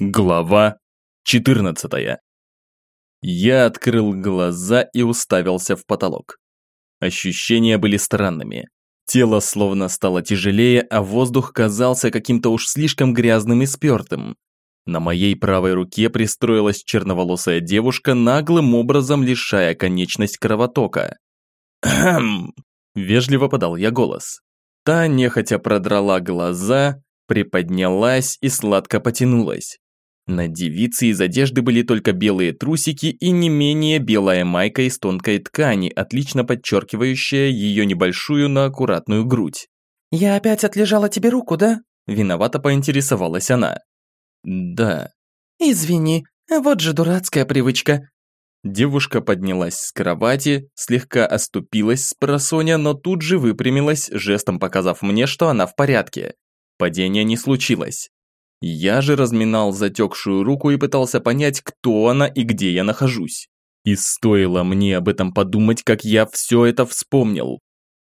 Глава 14 Я открыл глаза и уставился в потолок. Ощущения были странными. Тело словно стало тяжелее, а воздух казался каким-то уж слишком грязным и спертым. На моей правой руке пристроилась черноволосая девушка, наглым образом лишая конечность кровотока. «Хм!» – вежливо подал я голос. Та нехотя продрала глаза, приподнялась и сладко потянулась. На девице из одежды были только белые трусики и не менее белая майка из тонкой ткани, отлично подчеркивающая ее небольшую, но аккуратную грудь. «Я опять отлежала тебе руку, да?» Виновато поинтересовалась она. «Да». «Извини, вот же дурацкая привычка». Девушка поднялась с кровати, слегка оступилась с просоня, но тут же выпрямилась, жестом показав мне, что она в порядке. Падения не случилось. Я же разминал затекшую руку и пытался понять, кто она и где я нахожусь. И стоило мне об этом подумать, как я все это вспомнил.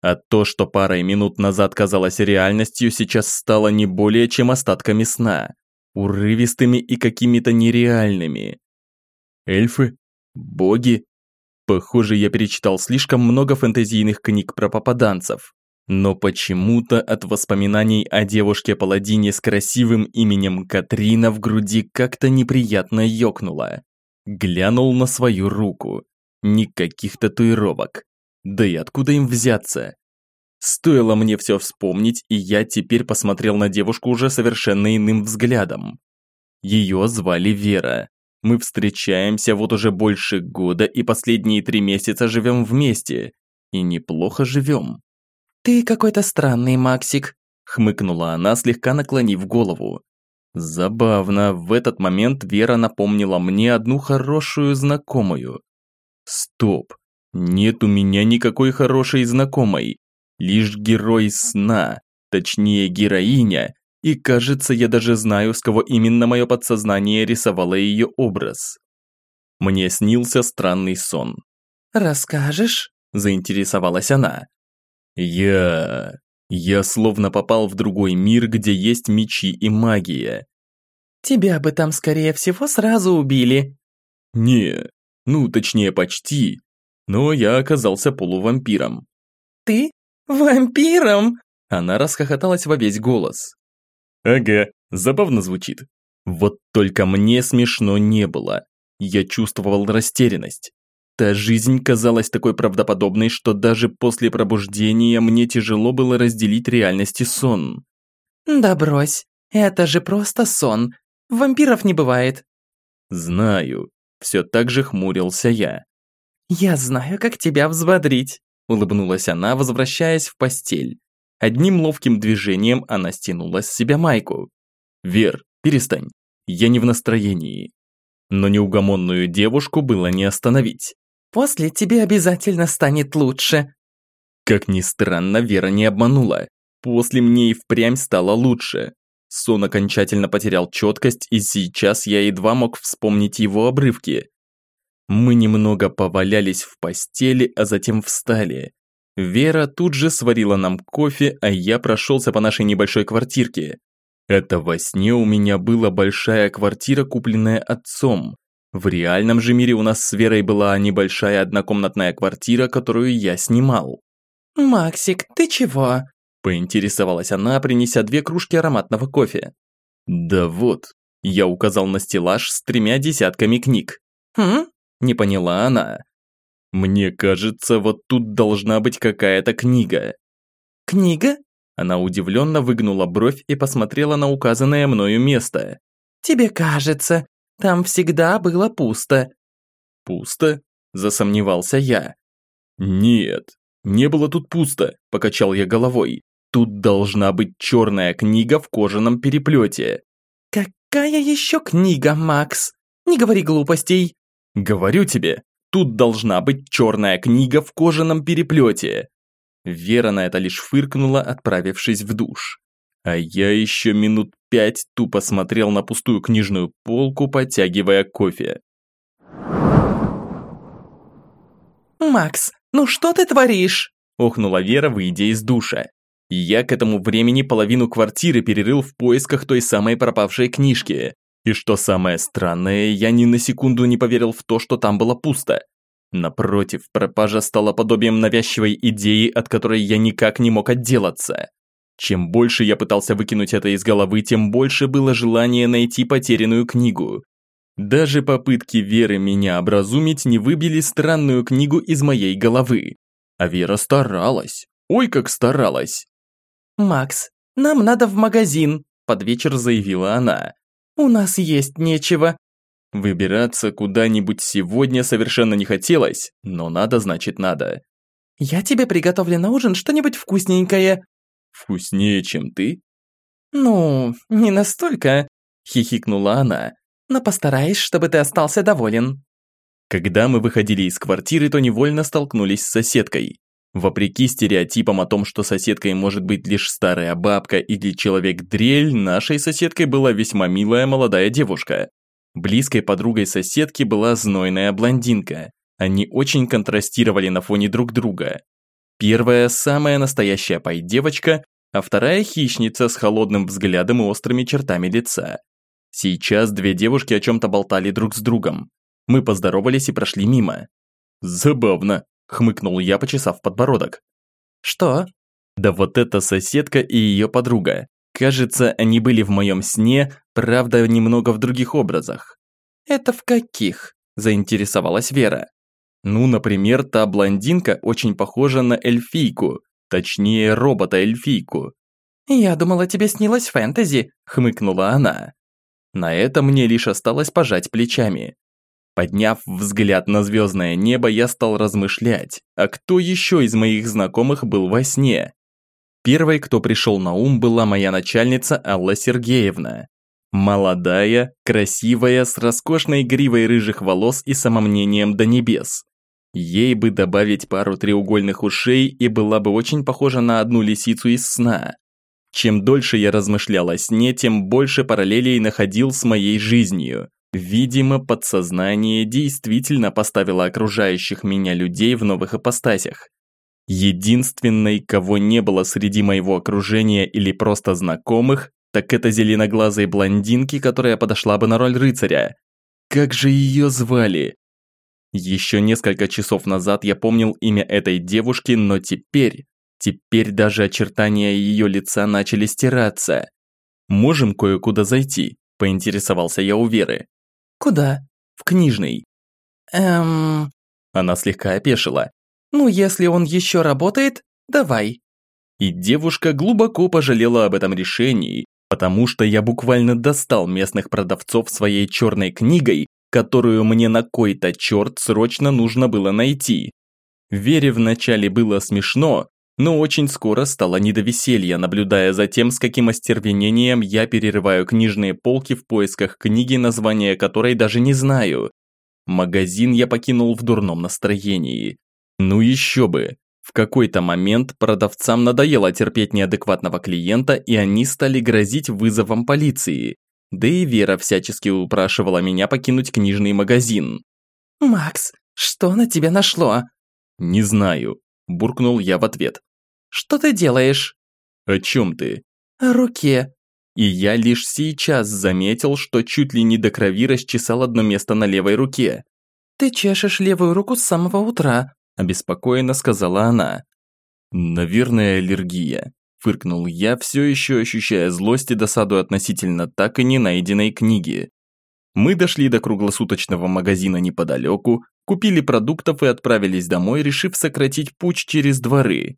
А то, что парой минут назад казалось реальностью, сейчас стало не более чем остатками сна. Урывистыми и какими-то нереальными. Эльфы? Боги? Похоже, я перечитал слишком много фэнтезийных книг про попаданцев. Но почему-то от воспоминаний о девушке-паладине с красивым именем Катрина в груди как-то неприятно ёкнуло. Глянул на свою руку. Никаких татуировок. Да и откуда им взяться? Стоило мне все вспомнить, и я теперь посмотрел на девушку уже совершенно иным взглядом. Ее звали Вера. Мы встречаемся вот уже больше года и последние три месяца живем вместе. И неплохо живем. «Ты какой-то странный, Максик», – хмыкнула она, слегка наклонив голову. Забавно, в этот момент Вера напомнила мне одну хорошую знакомую. Стоп, нет у меня никакой хорошей знакомой, лишь герой сна, точнее героиня, и кажется, я даже знаю, с кого именно мое подсознание рисовало ее образ. Мне снился странный сон. «Расскажешь?» – заинтересовалась она. Я... Я словно попал в другой мир, где есть мечи и магия. Тебя бы там, скорее всего, сразу убили. Не, ну, точнее, почти. Но я оказался полувампиром. Ты? Вампиром? Она расхохоталась во весь голос. Ага, забавно звучит. Вот только мне смешно не было. Я чувствовал растерянность. Та жизнь казалась такой правдоподобной, что даже после пробуждения мне тяжело было разделить реальность и сон. «Да брось, это же просто сон. Вампиров не бывает». «Знаю», – все так же хмурился я. «Я знаю, как тебя взбодрить», – улыбнулась она, возвращаясь в постель. Одним ловким движением она стянула с себя майку. «Вер, перестань, я не в настроении». Но неугомонную девушку было не остановить. После тебе обязательно станет лучше». Как ни странно, Вера не обманула. После мне и впрямь стало лучше. Сон окончательно потерял четкость, и сейчас я едва мог вспомнить его обрывки. Мы немного повалялись в постели, а затем встали. Вера тут же сварила нам кофе, а я прошелся по нашей небольшой квартирке. Это во сне у меня была большая квартира, купленная отцом. В реальном же мире у нас с Верой была небольшая однокомнатная квартира, которую я снимал. «Максик, ты чего?» – поинтересовалась она, принеся две кружки ароматного кофе. «Да вот», – я указал на стеллаж с тремя десятками книг. «Хм?» – не поняла она. «Мне кажется, вот тут должна быть какая-то книга». «Книга?» Она удивленно выгнула бровь и посмотрела на указанное мною место. «Тебе кажется, там всегда было пусто». «Пусто?» – засомневался я. «Нет, не было тут пусто», – покачал я головой. «Тут должна быть черная книга в кожаном переплете». «Какая еще книга, Макс? Не говори глупостей». «Говорю тебе, тут должна быть черная книга в кожаном переплете». Вера на это лишь фыркнула, отправившись в душ. А я еще минут пять тупо смотрел на пустую книжную полку, подтягивая кофе. «Макс, ну что ты творишь?» – охнула Вера, выйдя из душа. Я к этому времени половину квартиры перерыл в поисках той самой пропавшей книжки. И что самое странное, я ни на секунду не поверил в то, что там было пусто. Напротив, пропажа стала подобием навязчивой идеи, от которой я никак не мог отделаться. Чем больше я пытался выкинуть это из головы, тем больше было желание найти потерянную книгу. Даже попытки Веры меня образумить не выбили странную книгу из моей головы. А Вера старалась. Ой, как старалась. «Макс, нам надо в магазин», – под вечер заявила она. «У нас есть нечего». Выбираться куда-нибудь сегодня совершенно не хотелось, но надо значит надо. «Я тебе приготовлю на ужин что-нибудь вкусненькое». «Вкуснее, чем ты?» «Ну, не настолько», – хихикнула она. «Но постараюсь, чтобы ты остался доволен». Когда мы выходили из квартиры, то невольно столкнулись с соседкой. Вопреки стереотипам о том, что соседкой может быть лишь старая бабка или человек-дрель, нашей соседкой была весьма милая молодая девушка. Близкой подругой соседки была знойная блондинка. Они очень контрастировали на фоне друг друга. Первая – самая настоящая пай-девочка, а вторая – хищница с холодным взглядом и острыми чертами лица. Сейчас две девушки о чем-то болтали друг с другом. Мы поздоровались и прошли мимо. «Забавно», – хмыкнул я, почесав подбородок. «Что?» «Да вот эта соседка и ее подруга. Кажется, они были в моем сне, правда, немного в других образах». «Это в каких?» – заинтересовалась Вера. Ну, например, та блондинка очень похожа на эльфийку, точнее, робота-эльфийку. «Я думала, тебе снилось фэнтези», – хмыкнула она. На это мне лишь осталось пожать плечами. Подняв взгляд на звездное небо, я стал размышлять, а кто еще из моих знакомых был во сне? Первой, кто пришел на ум, была моя начальница Алла Сергеевна. Молодая, красивая, с роскошной гривой рыжих волос и самомнением до небес. Ей бы добавить пару треугольных ушей и была бы очень похожа на одну лисицу из сна. Чем дольше я размышлял о сне, тем больше параллелей находил с моей жизнью. Видимо, подсознание действительно поставило окружающих меня людей в новых ипостасях. Единственной, кого не было среди моего окружения или просто знакомых, так это зеленоглазой блондинки, которая подошла бы на роль рыцаря. Как же ее звали? Еще несколько часов назад я помнил имя этой девушки, но теперь... Теперь даже очертания ее лица начали стираться. «Можем кое-куда зайти?» – поинтересовался я у Веры. «Куда?» «В книжный». «Эм...» Она слегка опешила. «Ну, если он еще работает, давай». И девушка глубоко пожалела об этом решении, потому что я буквально достал местных продавцов своей черной книгой которую мне на кой-то черт срочно нужно было найти. Вере вначале было смешно, но очень скоро стало не до веселья, наблюдая за тем, с каким остервенением я перерываю книжные полки в поисках книги, название которой даже не знаю. Магазин я покинул в дурном настроении. Ну еще бы. В какой-то момент продавцам надоело терпеть неадекватного клиента, и они стали грозить вызовом полиции. Да и Вера всячески упрашивала меня покинуть книжный магазин. «Макс, что на тебя нашло?» «Не знаю», – буркнул я в ответ. «Что ты делаешь?» «О чем ты?» «О руке». И я лишь сейчас заметил, что чуть ли не до крови расчесал одно место на левой руке. «Ты чешешь левую руку с самого утра», – обеспокоенно сказала она. «Наверное, аллергия», Фыркнул я, все еще ощущая злость и досаду относительно так и не найденной книги. Мы дошли до круглосуточного магазина неподалеку, купили продуктов и отправились домой, решив сократить путь через дворы.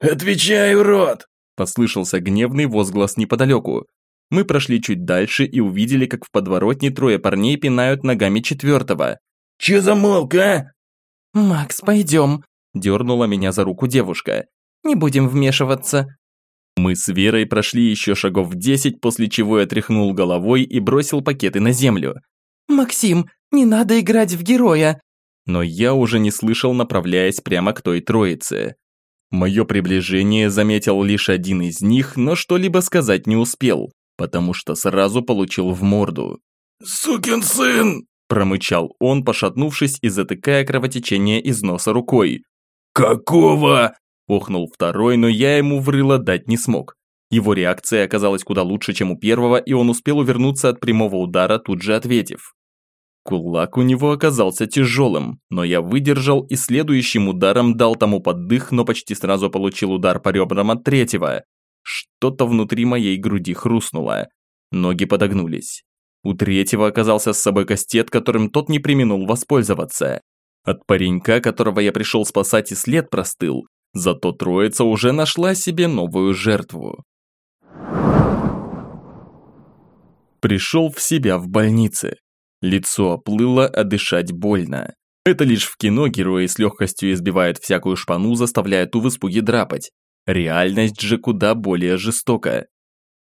«Отвечай, урод!» – послышался гневный возглас неподалеку. Мы прошли чуть дальше и увидели, как в подворотне трое парней пинают ногами четвертого. «Че замолк, а?» «Макс, пойдем», – дернула меня за руку девушка. «Не будем вмешиваться. Мы с Верой прошли еще шагов десять, после чего я тряхнул головой и бросил пакеты на землю. «Максим, не надо играть в героя!» Но я уже не слышал, направляясь прямо к той троице. Мое приближение заметил лишь один из них, но что-либо сказать не успел, потому что сразу получил в морду. «Сукин сын!» – промычал он, пошатнувшись и затыкая кровотечение из носа рукой. «Какого?» Охнул второй, но я ему в рыло дать не смог. Его реакция оказалась куда лучше, чем у первого, и он успел увернуться от прямого удара, тут же ответив. Кулак у него оказался тяжелым, но я выдержал и следующим ударом дал тому поддых, но почти сразу получил удар по ребрам от третьего. Что-то внутри моей груди хрустнуло. Ноги подогнулись. У третьего оказался с собой кастет, которым тот не применул воспользоваться. От паренька, которого я пришел спасать и след простыл, зато троица уже нашла себе новую жертву. Пришел в себя в больнице. Лицо оплыло, а дышать больно. Это лишь в кино герои с легкостью избивают всякую шпану, заставляя ту в испуге драпать. Реальность же куда более жестока.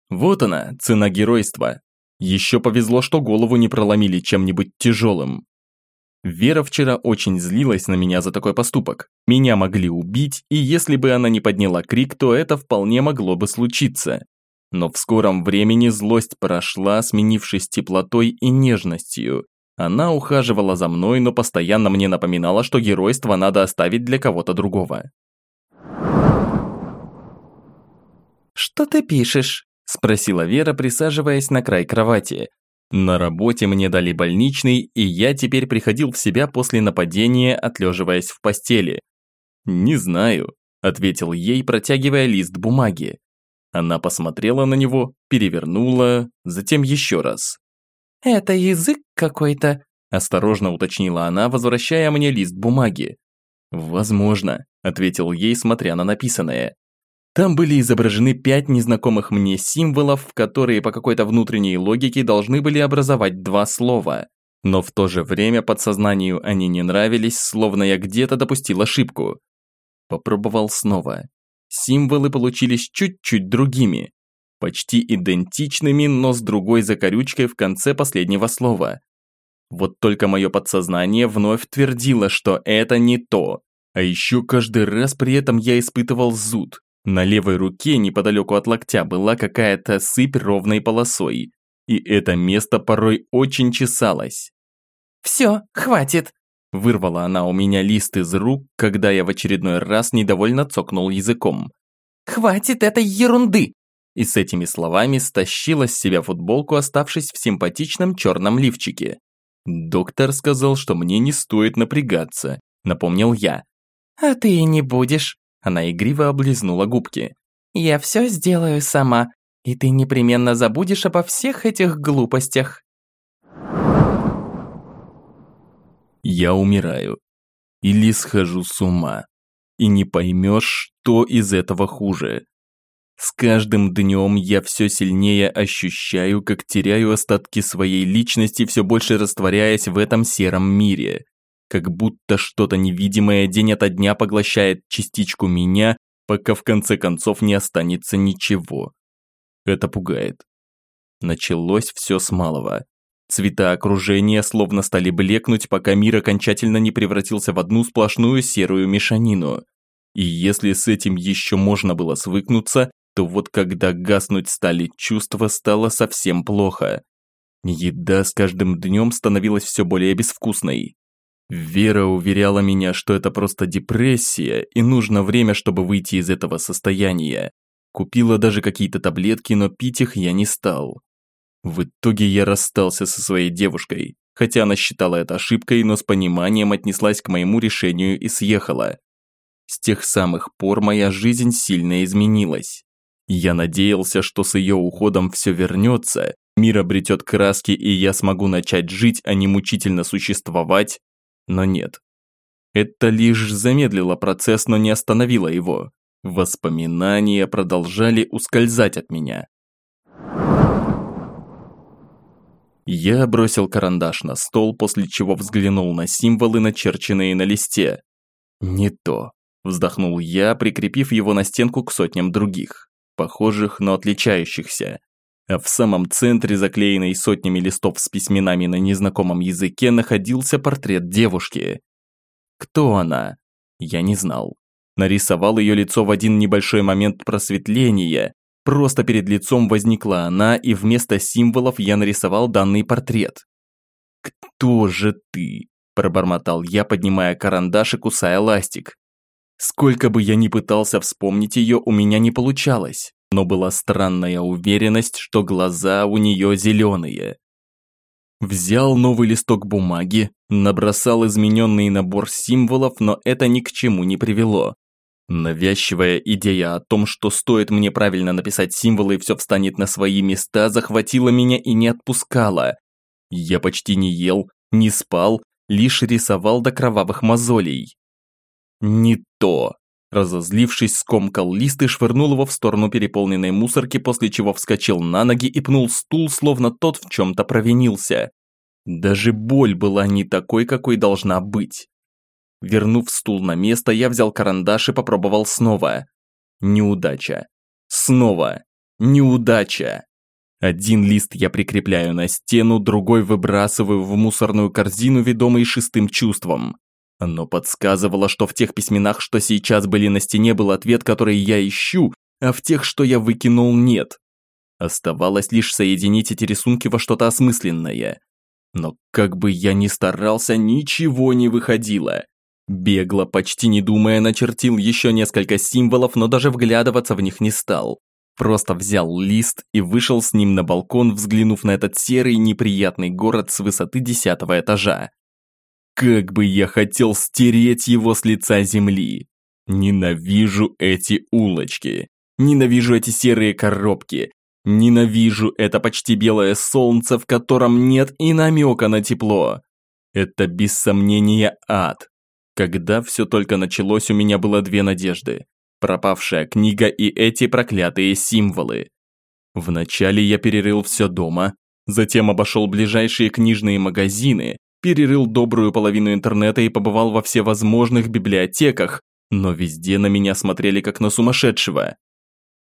Вот она, цена геройства. Еще повезло, что голову не проломили чем-нибудь тяжелым. Вера вчера очень злилась на меня за такой поступок. Меня могли убить, и если бы она не подняла крик, то это вполне могло бы случиться. Но в скором времени злость прошла, сменившись теплотой и нежностью. Она ухаживала за мной, но постоянно мне напоминала, что геройство надо оставить для кого-то другого. «Что ты пишешь?» – спросила Вера, присаживаясь на край кровати. На работе мне дали больничный, и я теперь приходил в себя после нападения, отлеживаясь в постели. «Не знаю», – ответил ей, протягивая лист бумаги. Она посмотрела на него, перевернула, затем еще раз. «Это язык какой-то?» – осторожно уточнила она, возвращая мне лист бумаги. «Возможно», – ответил ей, смотря на написанное. Там были изображены пять незнакомых мне символов, которые по какой-то внутренней логике должны были образовать два слова. Но в то же время подсознанию они не нравились, словно я где-то допустил ошибку. Попробовал снова символы получились чуть-чуть другими. Почти идентичными, но с другой закорючкой в конце последнего слова. Вот только мое подсознание вновь твердило, что это не то. А еще каждый раз при этом я испытывал зуд. На левой руке, неподалеку от локтя, была какая-то сыпь ровной полосой. И это место порой очень чесалось. «Все, хватит!» Вырвала она у меня лист из рук, когда я в очередной раз недовольно цокнул языком. «Хватит этой ерунды!» И с этими словами стащила с себя футболку, оставшись в симпатичном черном лифчике. «Доктор сказал, что мне не стоит напрягаться», – напомнил я. «А ты и не будешь», – она игриво облизнула губки. «Я все сделаю сама, и ты непременно забудешь обо всех этих глупостях». я умираю. Или схожу с ума. И не поймешь, что из этого хуже. С каждым днем я все сильнее ощущаю, как теряю остатки своей личности, все больше растворяясь в этом сером мире. Как будто что-то невидимое день ото дня поглощает частичку меня, пока в конце концов не останется ничего. Это пугает. Началось все с малого. Цвета окружения словно стали блекнуть, пока мир окончательно не превратился в одну сплошную серую мешанину. И если с этим еще можно было свыкнуться, то вот когда гаснуть стали чувства, стало совсем плохо. Еда с каждым днем становилась все более безвкусной. Вера уверяла меня, что это просто депрессия, и нужно время, чтобы выйти из этого состояния. Купила даже какие-то таблетки, но пить их я не стал. В итоге я расстался со своей девушкой, хотя она считала это ошибкой, но с пониманием отнеслась к моему решению и съехала. С тех самых пор моя жизнь сильно изменилась. Я надеялся, что с ее уходом все вернется, мир обретет краски и я смогу начать жить, а не мучительно существовать, но нет. Это лишь замедлило процесс, но не остановило его. Воспоминания продолжали ускользать от меня. Я бросил карандаш на стол, после чего взглянул на символы, начерченные на листе. «Не то», – вздохнул я, прикрепив его на стенку к сотням других, похожих, но отличающихся. А в самом центре, заклеенной сотнями листов с письменами на незнакомом языке, находился портрет девушки. Кто она? Я не знал. Нарисовал ее лицо в один небольшой момент просветления, Просто перед лицом возникла она, и вместо символов я нарисовал данный портрет. «Кто же ты?» – пробормотал я, поднимая карандаш и кусая ластик. Сколько бы я ни пытался вспомнить ее, у меня не получалось. Но была странная уверенность, что глаза у нее зеленые. Взял новый листок бумаги, набросал измененный набор символов, но это ни к чему не привело. Навязчивая идея о том, что стоит мне правильно написать символы и все встанет на свои места, захватила меня и не отпускала. Я почти не ел, не спал, лишь рисовал до кровавых мозолей. Не то. Разозлившись, скомкал лист и швырнул его в сторону переполненной мусорки, после чего вскочил на ноги и пнул стул, словно тот в чем-то провинился. Даже боль была не такой, какой должна быть. Вернув стул на место, я взял карандаш и попробовал снова. Неудача. Снова. Неудача. Один лист я прикрепляю на стену, другой выбрасываю в мусорную корзину, ведомый шестым чувством. Оно подсказывало, что в тех письменах, что сейчас были на стене, был ответ, который я ищу, а в тех, что я выкинул, нет. Оставалось лишь соединить эти рисунки во что-то осмысленное. Но как бы я ни старался, ничего не выходило. Бегло, почти не думая, начертил еще несколько символов, но даже вглядываться в них не стал. Просто взял лист и вышел с ним на балкон, взглянув на этот серый неприятный город с высоты десятого этажа. Как бы я хотел стереть его с лица земли. Ненавижу эти улочки. Ненавижу эти серые коробки. Ненавижу это почти белое солнце, в котором нет и намека на тепло. Это без сомнения ад. Когда все только началось, у меня было две надежды. Пропавшая книга и эти проклятые символы. Вначале я перерыл все дома, затем обошел ближайшие книжные магазины, перерыл добрую половину интернета и побывал во всевозможных библиотеках, но везде на меня смотрели как на сумасшедшего.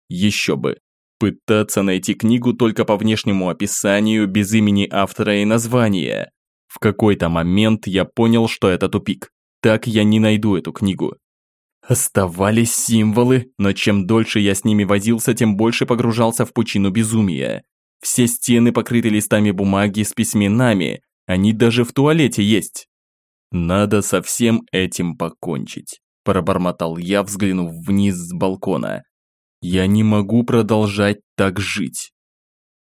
Еще бы, пытаться найти книгу только по внешнему описанию, без имени автора и названия. В какой-то момент я понял, что это тупик. Так я не найду эту книгу. Оставались символы, но чем дольше я с ними возился, тем больше погружался в пучину безумия. Все стены покрыты листами бумаги с письменами, они даже в туалете есть. Надо со всем этим покончить, пробормотал я, взглянув вниз с балкона. Я не могу продолжать так жить.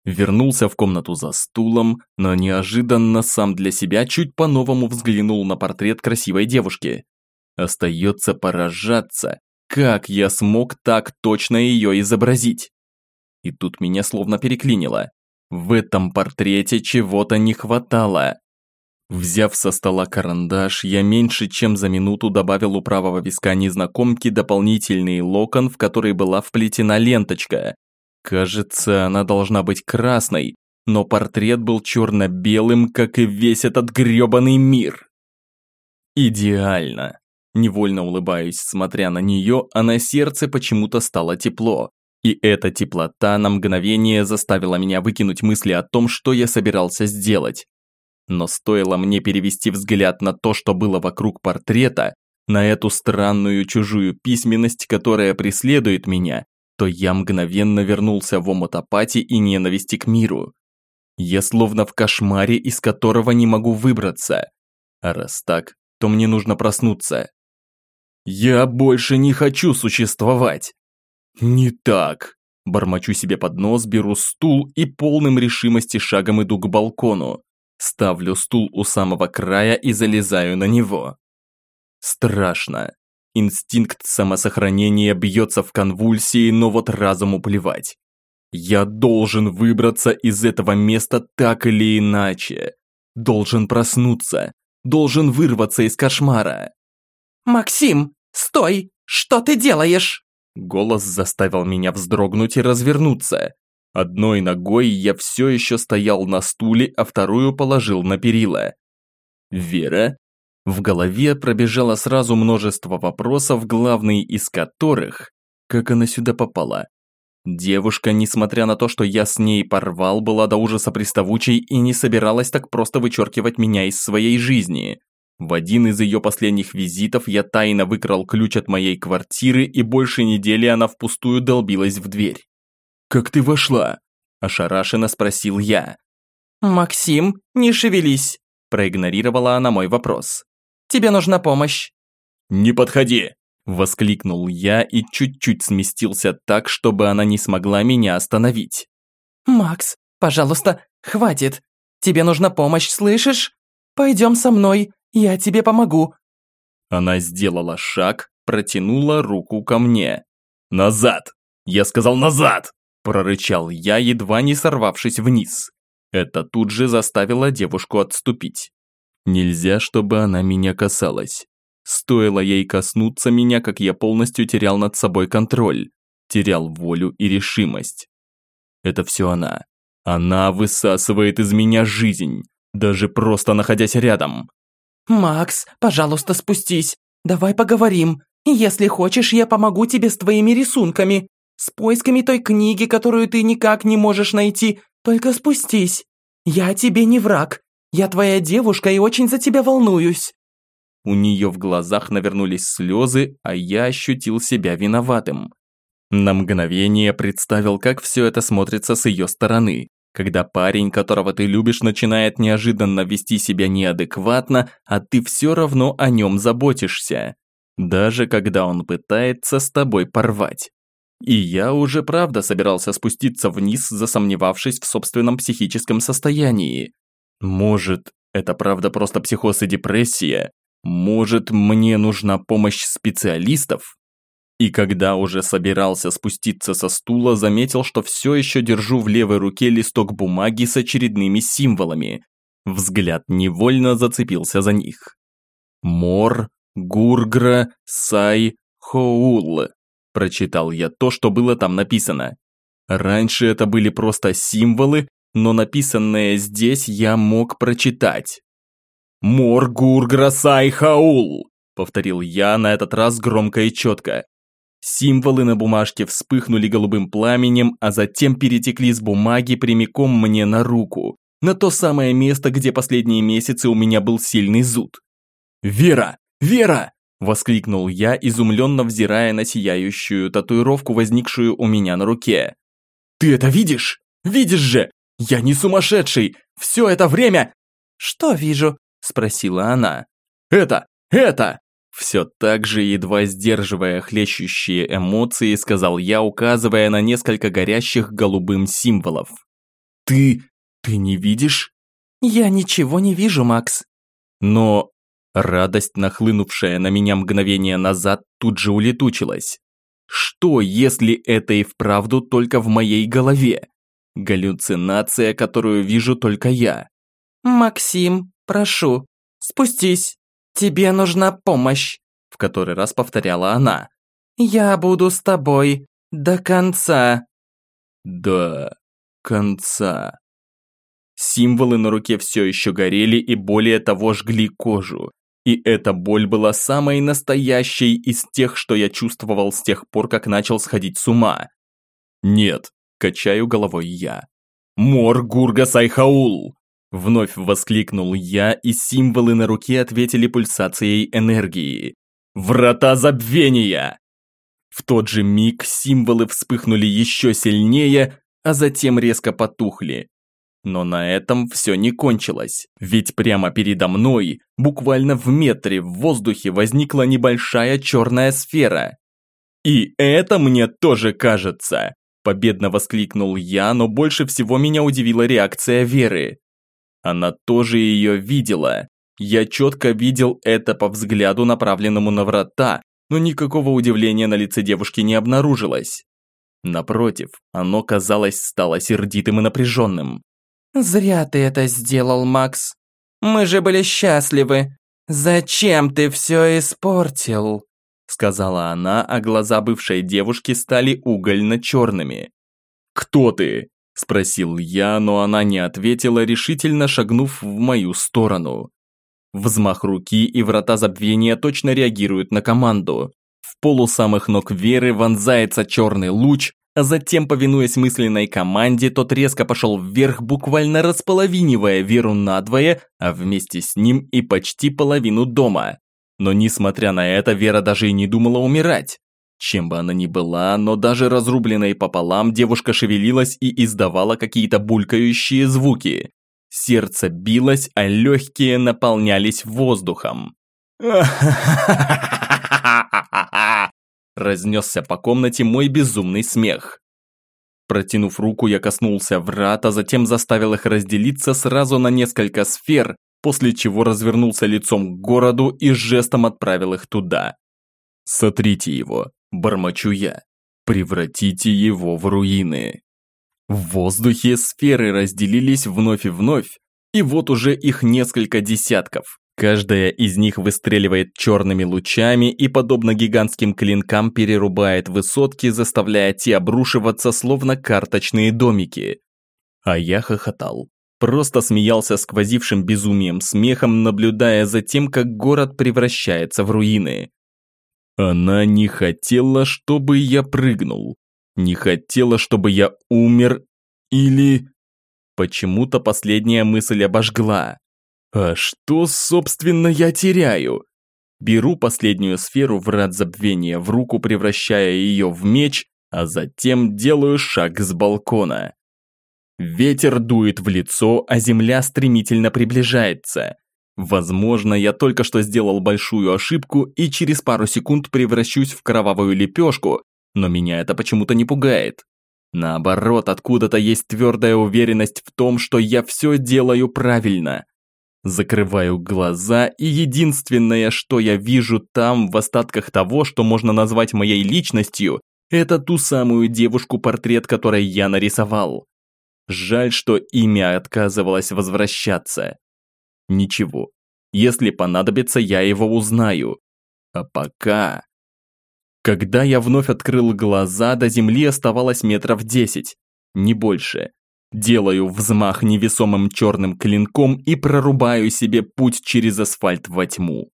Вернулся в комнату за стулом, но неожиданно сам для себя чуть по-новому взглянул на портрет красивой девушки. Остается поражаться, как я смог так точно ее изобразить. И тут меня словно переклинило. В этом портрете чего-то не хватало. Взяв со стола карандаш, я меньше чем за минуту добавил у правого виска незнакомки дополнительный локон, в который была вплетена ленточка. Кажется, она должна быть красной, но портрет был черно-белым, как и весь этот грёбаный мир. Идеально. Невольно улыбаюсь, смотря на нее, а на сердце почему-то стало тепло. И эта теплота на мгновение заставила меня выкинуть мысли о том, что я собирался сделать. Но стоило мне перевести взгляд на то, что было вокруг портрета, на эту странную чужую письменность, которая преследует меня, то я мгновенно вернулся в омут апатии и ненависти к миру. Я словно в кошмаре, из которого не могу выбраться. А раз так, то мне нужно проснуться. Я больше не хочу существовать. «Не так!» Бормочу себе под нос, беру стул и полным решимости шагом иду к балкону. Ставлю стул у самого края и залезаю на него. Страшно. Инстинкт самосохранения бьется в конвульсии, но вот разуму плевать. Я должен выбраться из этого места так или иначе. Должен проснуться. Должен вырваться из кошмара. «Максим, стой! Что ты делаешь?» Голос заставил меня вздрогнуть и развернуться. Одной ногой я все еще стоял на стуле, а вторую положил на перила. «Вера?» В голове пробежало сразу множество вопросов, главный из которых «Как она сюда попала?» Девушка, несмотря на то, что я с ней порвал, была до ужаса приставучей и не собиралась так просто вычеркивать меня из своей жизни. В один из ее последних визитов я тайно выкрал ключ от моей квартиры, и больше недели она впустую долбилась в дверь. «Как ты вошла?» – ошарашенно спросил я. «Максим, не шевелись!» – проигнорировала она мой вопрос. «Тебе нужна помощь!» «Не подходи!» – Воскликнул я и чуть-чуть сместился так, чтобы она не смогла меня остановить. «Макс, пожалуйста, хватит. Тебе нужна помощь, слышишь? Пойдем со мной, я тебе помогу». Она сделала шаг, протянула руку ко мне. «Назад! Я сказал назад!» Прорычал я, едва не сорвавшись вниз. Это тут же заставило девушку отступить. Нельзя, чтобы она меня касалась. Стоило ей коснуться меня, как я полностью терял над собой контроль, терял волю и решимость. Это все она. Она высасывает из меня жизнь, даже просто находясь рядом. «Макс, пожалуйста, спустись. Давай поговорим. Если хочешь, я помогу тебе с твоими рисунками. С поисками той книги, которую ты никак не можешь найти. Только спустись. Я тебе не враг. Я твоя девушка и очень за тебя волнуюсь». У нее в глазах навернулись слезы, а я ощутил себя виноватым. На мгновение представил, как все это смотрится с ее стороны, когда парень, которого ты любишь, начинает неожиданно вести себя неадекватно, а ты все равно о нем заботишься. Даже когда он пытается с тобой порвать. И я уже правда собирался спуститься вниз, засомневавшись в собственном психическом состоянии. Может, это правда просто психоз и депрессия? Может, мне нужна помощь специалистов? И когда уже собирался спуститься со стула, заметил, что все еще держу в левой руке листок бумаги с очередными символами. Взгляд невольно зацепился за них. Мор, Гургра, Сай, Хоул. Прочитал я то, что было там написано. Раньше это были просто символы, но написанное здесь я мог прочитать. «Моргур Грасай Хаул!» – повторил я на этот раз громко и четко. Символы на бумажке вспыхнули голубым пламенем, а затем перетекли с бумаги прямиком мне на руку, на то самое место, где последние месяцы у меня был сильный зуд. «Вера! Вера!» – воскликнул я, изумленно взирая на сияющую татуировку, возникшую у меня на руке. «Ты это видишь? Видишь же! Я не сумасшедший! Все это время...» «Что вижу?» – спросила она. «Это! Это!» Все так же, едва сдерживая хлещущие эмоции, сказал я, указывая на несколько горящих голубым символов. «Ты... ты не видишь?» «Я ничего не вижу, Макс». Но радость, нахлынувшая на меня мгновение назад, тут же улетучилась. Что, если это и вправду только в моей голове? Галлюцинация, которую вижу только я. «Максим, прошу, спустись, тебе нужна помощь», в который раз повторяла она. «Я буду с тобой до конца». До конца. Символы на руке все еще горели и более того жгли кожу. И эта боль была самой настоящей из тех, что я чувствовал с тех пор, как начал сходить с ума. Нет, качаю головой я. Мор Гурга Сайхаул! Вновь воскликнул я, и символы на руке ответили пульсацией энергии. «Врата забвения!» В тот же миг символы вспыхнули еще сильнее, а затем резко потухли. Но на этом все не кончилось, ведь прямо передо мной, буквально в метре в воздухе возникла небольшая черная сфера. «И это мне тоже кажется!» Победно воскликнул я, но больше всего меня удивила реакция Веры. Она тоже ее видела. Я четко видел это по взгляду, направленному на врата, но никакого удивления на лице девушки не обнаружилось. Напротив, оно, казалось, стало сердитым и напряженным. «Зря ты это сделал, Макс. Мы же были счастливы. Зачем ты все испортил?» Сказала она, а глаза бывшей девушки стали угольно-черными. «Кто ты?» Спросил я, но она не ответила, решительно шагнув в мою сторону. Взмах руки и врата забвения точно реагируют на команду. В полу самых ног Веры вонзается черный луч, а затем, повинуясь мысленной команде, тот резко пошел вверх, буквально располовинивая Веру надвое, а вместе с ним и почти половину дома. Но несмотря на это, Вера даже и не думала умирать. Чем бы она ни была, но даже разрубленной пополам девушка шевелилась и издавала какие-то булькающие звуки. Сердце билось, а легкие наполнялись воздухом. разнесся по комнате мой безумный смех. Протянув руку, я коснулся врат, а затем заставил их разделиться сразу на несколько сфер, после чего развернулся лицом к городу и жестом отправил их туда. «Сотрите его», – бормочу я. «Превратите его в руины». В воздухе сферы разделились вновь и вновь, и вот уже их несколько десятков. Каждая из них выстреливает черными лучами и, подобно гигантским клинкам, перерубает высотки, заставляя те обрушиваться, словно карточные домики. А я хохотал. Просто смеялся сквозившим безумием смехом, наблюдая за тем, как город превращается в руины. Она не хотела, чтобы я прыгнул. Не хотела, чтобы я умер или... Почему-то последняя мысль обожгла. А что, собственно, я теряю? Беру последнюю сферу врат забвения в руку, превращая ее в меч, а затем делаю шаг с балкона. Ветер дует в лицо, а земля стремительно приближается. Возможно, я только что сделал большую ошибку и через пару секунд превращусь в кровавую лепешку, но меня это почему-то не пугает. Наоборот, откуда-то есть твердая уверенность в том, что я все делаю правильно. Закрываю глаза, и единственное, что я вижу там, в остатках того, что можно назвать моей личностью, это ту самую девушку-портрет, которой я нарисовал. Жаль, что имя отказывалось возвращаться. Ничего, если понадобится, я его узнаю. А пока... Когда я вновь открыл глаза, до земли оставалось метров десять, не больше. Делаю взмах невесомым черным клинком и прорубаю себе путь через асфальт во тьму.